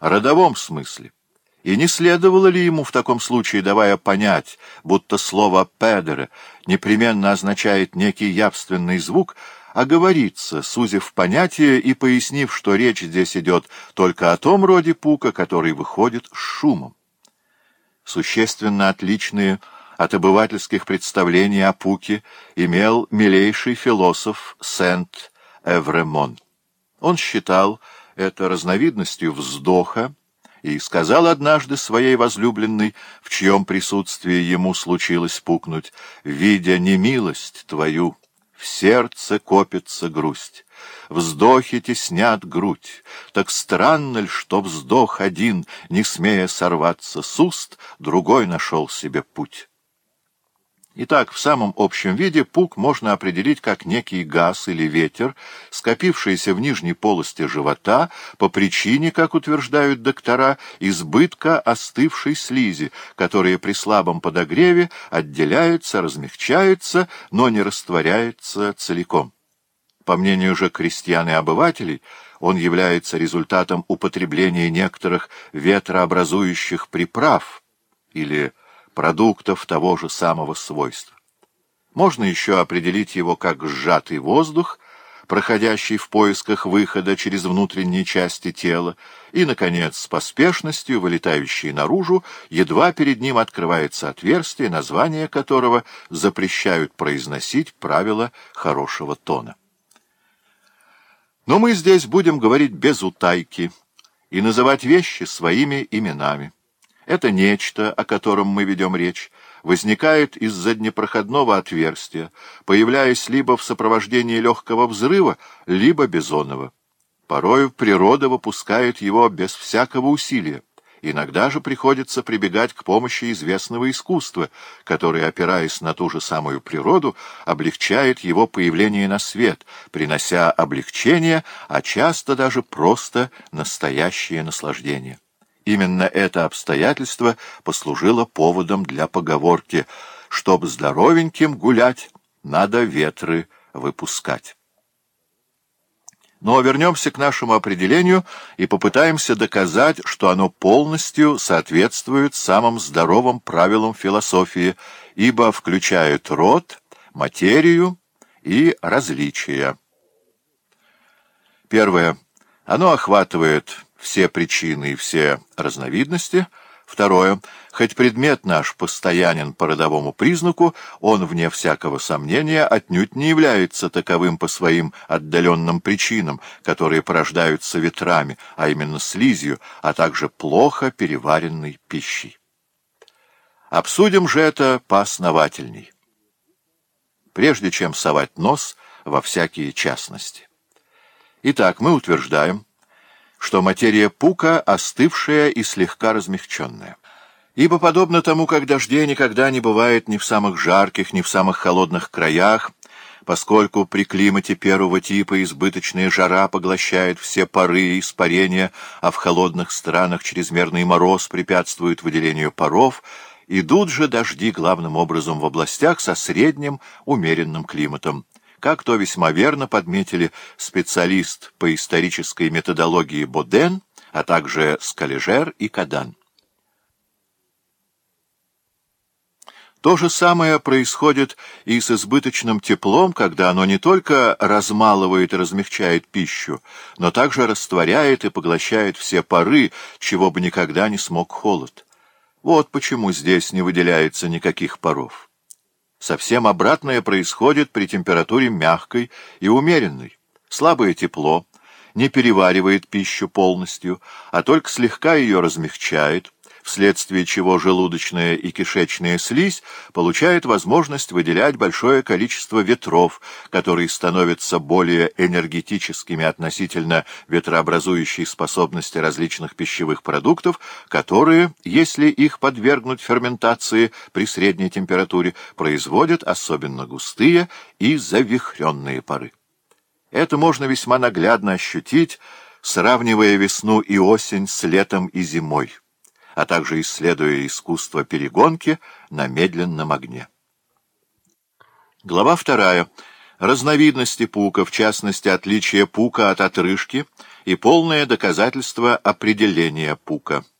родовом смысле. И не следовало ли ему в таком случае, давая понять, будто слово «педере» непременно означает некий явственный звук, оговориться, сузив понятие и пояснив, что речь здесь идет только о том роде пука, который выходит с шумом? Существенно отличные от обывательских представлений о пуке имел милейший философ Сент-Эвремон. Он считал, что это разновидностью вздоха, и сказал однажды своей возлюбленной, в чьем присутствии ему случилось пукнуть, «Видя немилость твою, в сердце копится грусть, вздохи теснят грудь, так странно ли, что вздох один, не смея сорваться с уст, другой нашел себе путь». Итак, в самом общем виде пук можно определить как некий газ или ветер, скопившийся в нижней полости живота по причине, как утверждают доктора, избытка остывшей слизи, которая при слабом подогреве отделяется, размягчаются, но не растворяется целиком. По мнению же крестьян и обывателей, он является результатом употребления некоторых ветрообразующих приправ или продуктов того же самого свойства. Можно еще определить его как сжатый воздух, проходящий в поисках выхода через внутренние части тела, и, наконец, с поспешностью вылетающий наружу, едва перед ним открывается отверстие, название которого запрещают произносить правила хорошего тона. Но мы здесь будем говорить без утайки и называть вещи своими именами. Это нечто, о котором мы ведем речь, возникает из-за днепроходного отверстия, появляясь либо в сопровождении легкого взрыва, либо бизонова. Порою природа выпускает его без всякого усилия. Иногда же приходится прибегать к помощи известного искусства, которое, опираясь на ту же самую природу, облегчает его появление на свет, принося облегчение, а часто даже просто настоящее наслаждение. Именно это обстоятельство послужило поводом для поговорки «Чтоб здоровеньким гулять, надо ветры выпускать». Но вернемся к нашему определению и попытаемся доказать, что оно полностью соответствует самым здоровым правилам философии, ибо включает род, материю и различия. Первое. Оно охватывает все причины и все разновидности. Второе. Хоть предмет наш постоянен по родовому признаку, он, вне всякого сомнения, отнюдь не является таковым по своим отдаленным причинам, которые порождаются ветрами, а именно слизью, а также плохо переваренной пищей. Обсудим же это поосновательней, прежде чем совать нос во всякие частности. Итак, мы утверждаем, что материя пука остывшая и слегка размягченная. Ибо, подобно тому, как дождей никогда не бывает ни в самых жарких, ни в самых холодных краях, поскольку при климате первого типа избыточная жара поглощает все пары и испарения, а в холодных странах чрезмерный мороз препятствует выделению паров, идут же дожди главным образом в областях со средним умеренным климатом как то весьма верно подметили специалист по исторической методологии Боден, а также Скалежер и Кадан. То же самое происходит и с избыточным теплом, когда оно не только размалывает и размягчает пищу, но также растворяет и поглощает все пары, чего бы никогда не смог холод. Вот почему здесь не выделяется никаких паров. Совсем обратное происходит при температуре мягкой и умеренной. Слабое тепло не переваривает пищу полностью, а только слегка ее размягчает, вследствие чего желудочная и кишечная слизь получает возможность выделять большое количество ветров, которые становятся более энергетическими относительно ветрообразующей способности различных пищевых продуктов, которые, если их подвергнуть ферментации при средней температуре, производят особенно густые и завихренные пары. Это можно весьма наглядно ощутить, сравнивая весну и осень с летом и зимой а также исследуя искусство перегонки на медленном огне. Глава вторая. Разновидности пука, в частности, отличие пука от отрыжки и полное доказательство определения пука.